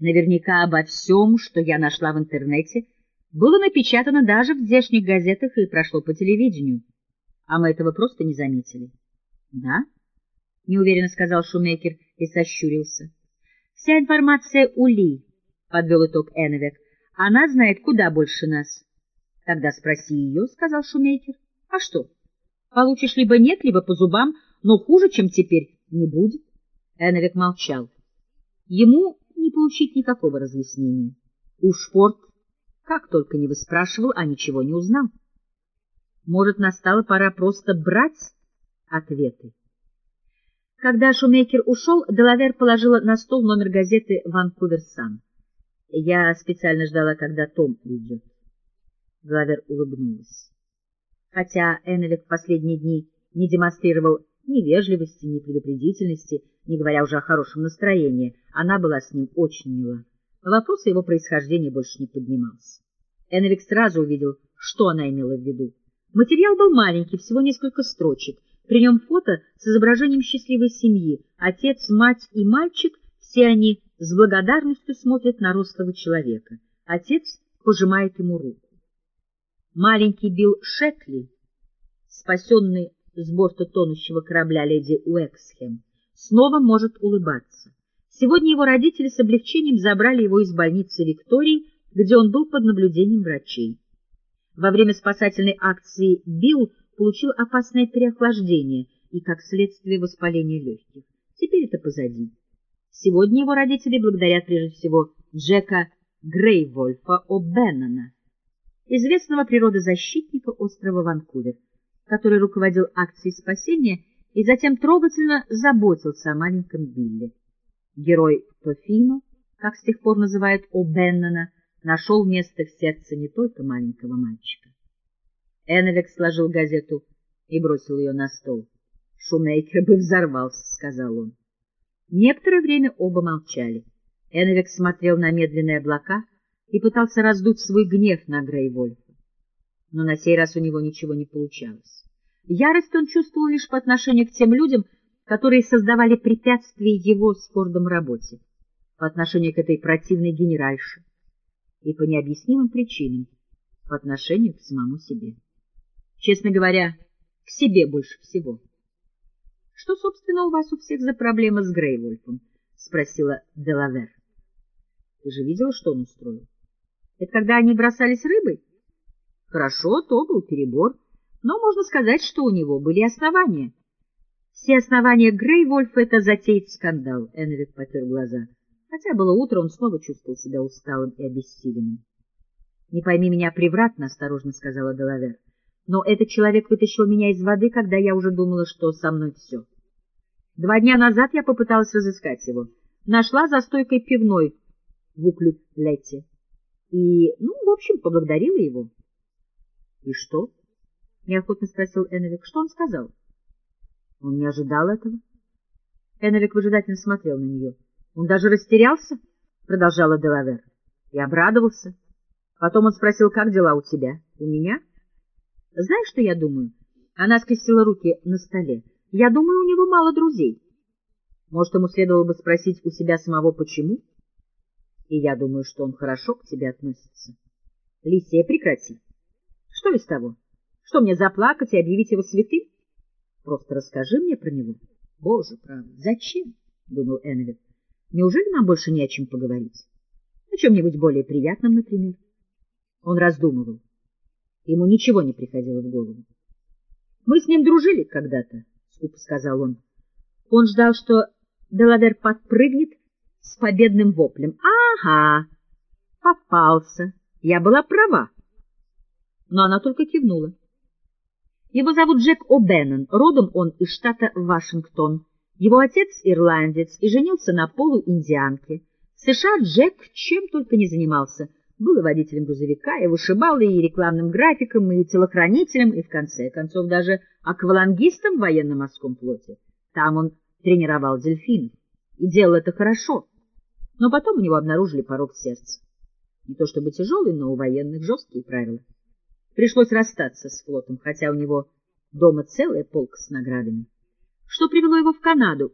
Наверняка обо всем, что я нашла в интернете, было напечатано даже в здешних газетах и прошло по телевидению, а мы этого просто не заметили. — Да? — неуверенно сказал Шумейкер и сощурился. — Вся информация у Ли, — подвел итог Эновек. — Она знает куда больше нас. — Тогда спроси ее, — сказал Шумейкер. — А что? Получишь либо нет, либо по зубам, но хуже, чем теперь, не будет. Эновик молчал. Ему получить никакого разъяснения. Уж Форд как только не выспрашивал, а ничего не узнал. Может, настала пора просто брать ответы. Когда Шумейкер ушел, Делавер положила на стол номер газеты «Ванкувер Сан». Я специально ждала, когда Том уйдет. Делавер улыбнулась. Хотя Эновик в последние дни не демонстрировал ни вежливости, ни предупредительности, не говоря уже о хорошем настроении, она была с ним очень мила. Вопрос о его происхождении больше не поднимался. Эновик сразу увидел, что она имела в виду. Материал был маленький, всего несколько строчек. При нем фото с изображением счастливой семьи. Отец, мать и мальчик, все они с благодарностью смотрят на рослого человека. Отец пожимает ему руку. Маленький Билл Шекли, спасенный с борта тонущего корабля леди Уэксхем, снова может улыбаться. Сегодня его родители с облегчением забрали его из больницы Виктории, где он был под наблюдением врачей. Во время спасательной акции Билл получил опасное переохлаждение и, как следствие, воспаление легких. Теперь это позади. Сегодня его родители благодарят прежде всего Джека Грейвольфа О'Беннона, известного природозащитника острова Ванкувер, который руководил акцией спасения и затем трогательно заботился о маленьком Билли. Герой Тофино, как с тех пор называют О'Беннона, нашел место в сердце не только маленького мальчика. Эновик сложил газету и бросил ее на стол. Шумейкер бы взорвался, — сказал он. Некоторое время оба молчали. Эновик смотрел на медленные облака и пытался раздуть свой гнев на Грейвольфа. Но на сей раз у него ничего не получалось. Ярость он чувствовал лишь по отношению к тем людям, которые создавали препятствия его с Фордом работе, по отношению к этой противной генеральше и по необъяснимым причинам по отношению к самому себе. Честно говоря, к себе больше всего. — Что, собственно, у вас у всех за проблема с Грейвольфом? — спросила Делавер. — Ты же видела, что он устроил? Это когда они бросались рыбой? Хорошо, то был перебор, но можно сказать, что у него были основания. Все основания Грейвольфа — это затеять скандал, — Эннвик потер глаза. Хотя было утро, он снова чувствовал себя усталым и обессиленным. — Не пойми меня превратно, — осторожно сказала Делавер, — но этот человек вытащил меня из воды, когда я уже думала, что со мной все. Два дня назад я попыталась разыскать его. Нашла за стойкой пивной в Уклюп-Летте. И, ну, в общем, поблагодарила его. — И что? — неохотно спросил Эновик. — Что он сказал? Он не ожидал этого. Эновик выжидательно смотрел на нее. — Он даже растерялся, — продолжала Делавер, — и обрадовался. Потом он спросил, как дела у тебя? — У меня? — Знаешь, что я думаю? Она скрестила руки на столе. — Я думаю, у него мало друзей. Может, ему следовало бы спросить у себя самого, почему? И я думаю, что он хорошо к тебе относится. Лисия, прекрати. Что из того? Что мне заплакать и объявить его святым? Просто расскажи мне про него. Боже, правда, зачем? — думал Эннвилл. Неужели нам больше не о чем поговорить? О чем-нибудь более приятном, например? Он раздумывал. Ему ничего не приходило в голову. Мы с ним дружили когда-то, — скупо сказал он. Он ждал, что Делавер подпрыгнет с победным воплем. Ага, попался. Я была права. Но она только кивнула. Его зовут Джек О'Беннон, родом он из штата Вашингтон. Его отец ирландец и женился на полуиндианке. В США Джек чем только не занимался. Был и водителем грузовика, и вышибал, и рекламным графиком, и телохранителем, и, в конце концов, даже аквалангистом в военно-морском флоте. Там он тренировал дельфинов. И делал это хорошо. Но потом у него обнаружили порог сердца. Не то чтобы тяжелый, но у военных жесткие правила. Пришлось расстаться с флотом, хотя у него дома целая полка с наградами. Что привело его в Канаду?